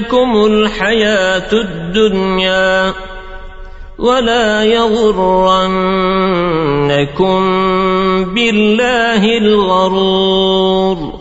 تغرنكم الحياة الدنيا ولا يغرنكم بالله الغرور.